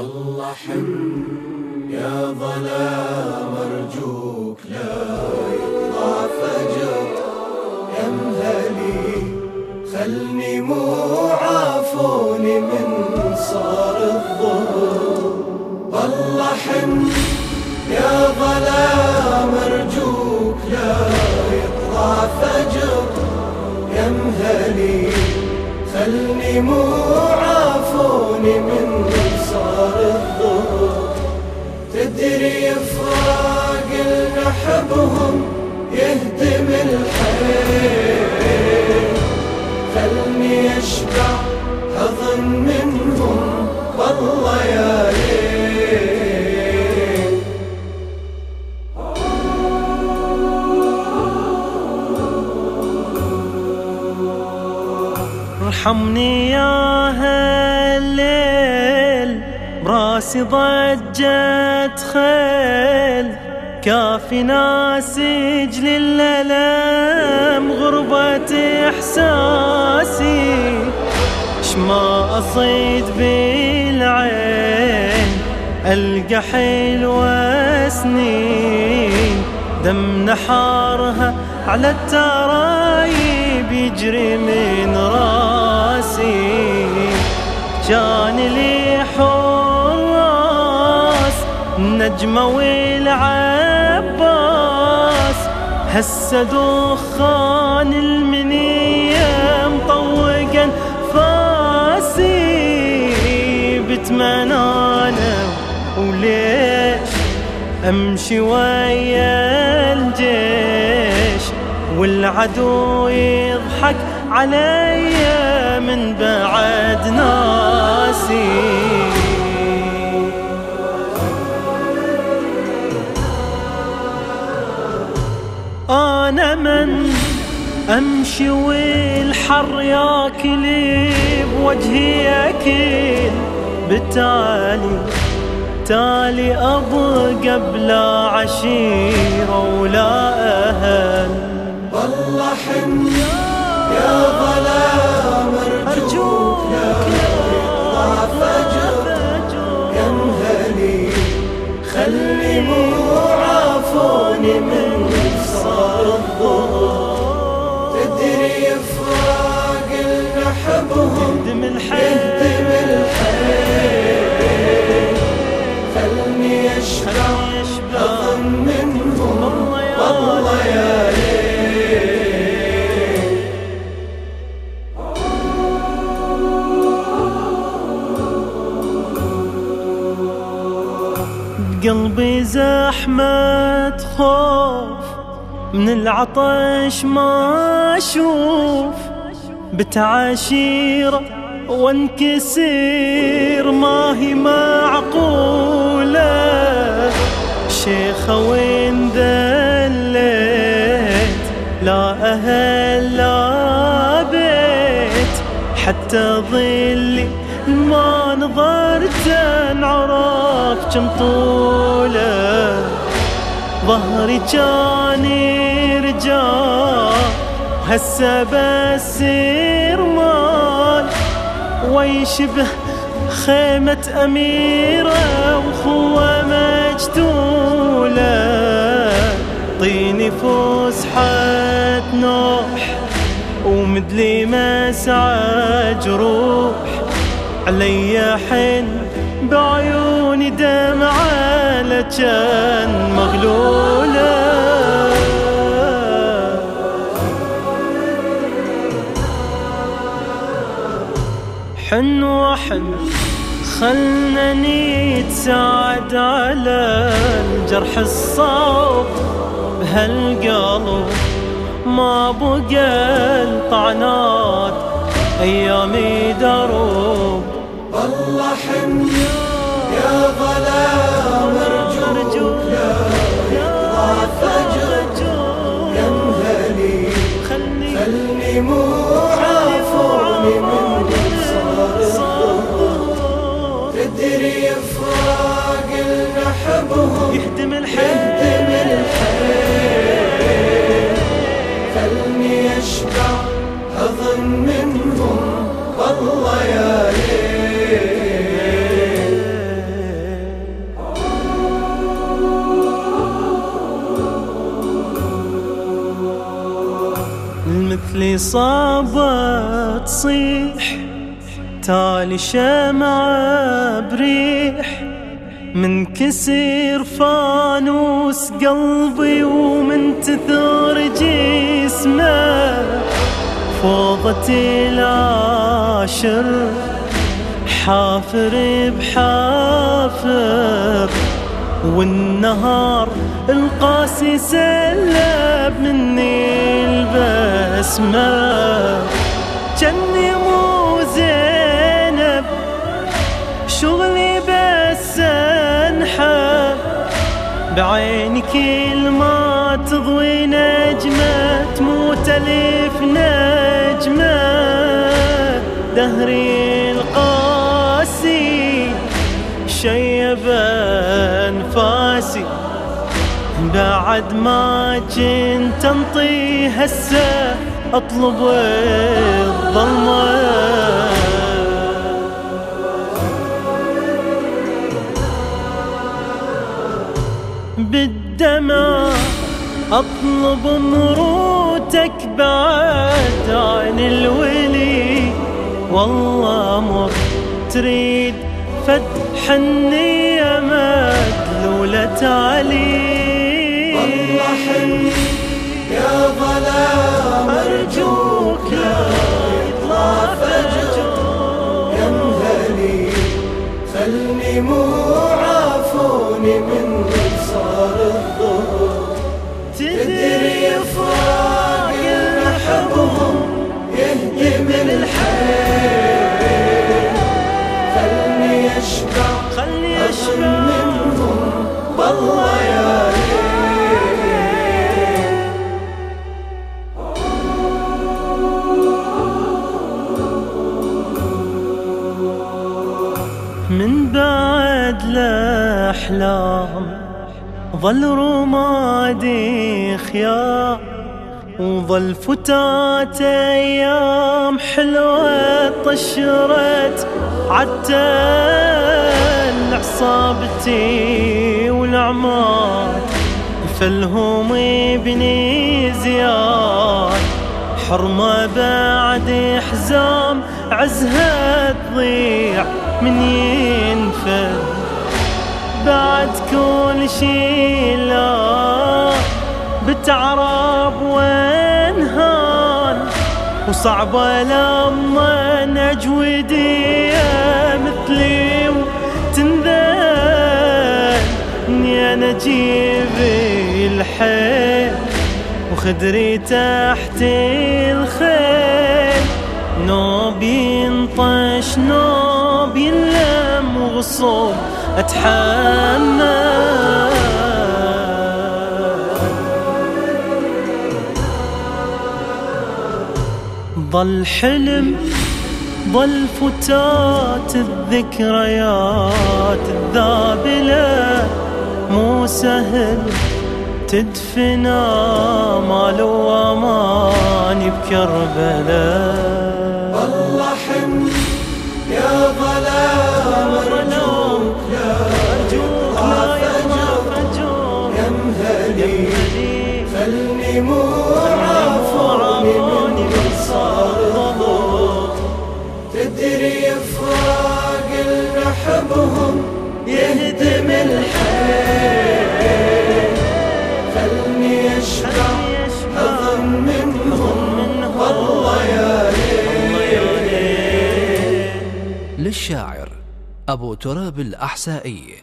الله حن يا ظلام ارجوك لا يطلع فجر يا مهلي خلني مو عافوني من صار الظهر الله حن يا ظلام ارجوك لا يطلع فجر يا مهلي خلني مو عافوني من تدري فراق نحبهم يهدم الحيل. خلني أشبع حضن منهم والله يا ارحمني يا هالليل. براسي ضجت خيل كافي ناسج للألم غربة إحساسي. شما أصيد بالعين ألقى حلوة سنين دم نحارها على الترايب يجري من راسي. كان لي نجمة والعباس هسه دخان المنية مطوقا فاسي بتمنى أنا وليش؟ أمشي ويا الجيش والعدو يضحك علي من بعد ناسي. أنا من أمشي والحر ياكل بوجهي أكل بالتالي تالي ابقى بلا عشيرة ولا زحمة خوف من العطش ما أشوف بتعاشيره وانكسير. ما هي معقولة شيخة وين ذليت لا أهل لا بيت حتى ظلي ما نظرت انعرف كم طوله. ظهري كان رجال هسه بسير مال. ويشبه خيمة أميرة وخوة مجتولة طيني فسحة نوح ومدلي مسعى جروح. علي حن بعيوني دمعة لجن مغلولة. حن وحن خلنا نتساعد على الجرح الصوب بهالقلب. ما بقى الطعنات أيامي دروب والله حن يا ظلام ارجوك لا يطلع فجر يا مهلي خلني خلني مو عافوني من صار تدري فراق نحبهم يهدم الحيل خلني أشبع أظن منهم والله يا الإصابة تصيح تالي شمعة بريح. من كسر فانوس قلبي ومن تثور جسمه. فوضة العاشر حافر بحافر. والنهار القاسي سلب مني البسمة. جني مو زينب شغلي بس انحب بعيني كل ما تضوي نجمة تموت ألف نجمة. دهري القاسي شيب أنفاسي بعد ما كنت انطي هسه أطلب الظلمة. بالدمع أطلب مروتك بعد عن الولي. والله مر تريد فتح النية مدلولة علي والله يا ظلام ارجوك لا يطلع فجر يا مهلي خلني مو عافوني من صار الظهر تدري فراق نحبهم يهدم الحيل خلني أشبع خلني يا من بعد الأحلام ظل رمادي خيام وظل فتات أيام حلوة طشرت عتل عصابتي والعمار فالهم بني زياد حرمة بعد حزام عزها تضيع من ينفذ بعد كل شي لا. بتعرب وانهان وصعبة لما نجودي مثلي. إني أنا أجيب الحيل وخدري تحت الخيل. نوب ينطش نوب ينلم وغصوب اتحمل ضل حلم ضل فتات الذكريات الذابلة مو سهل تدفنا مال وامان بكربلاء أبو تراب الأحسائي.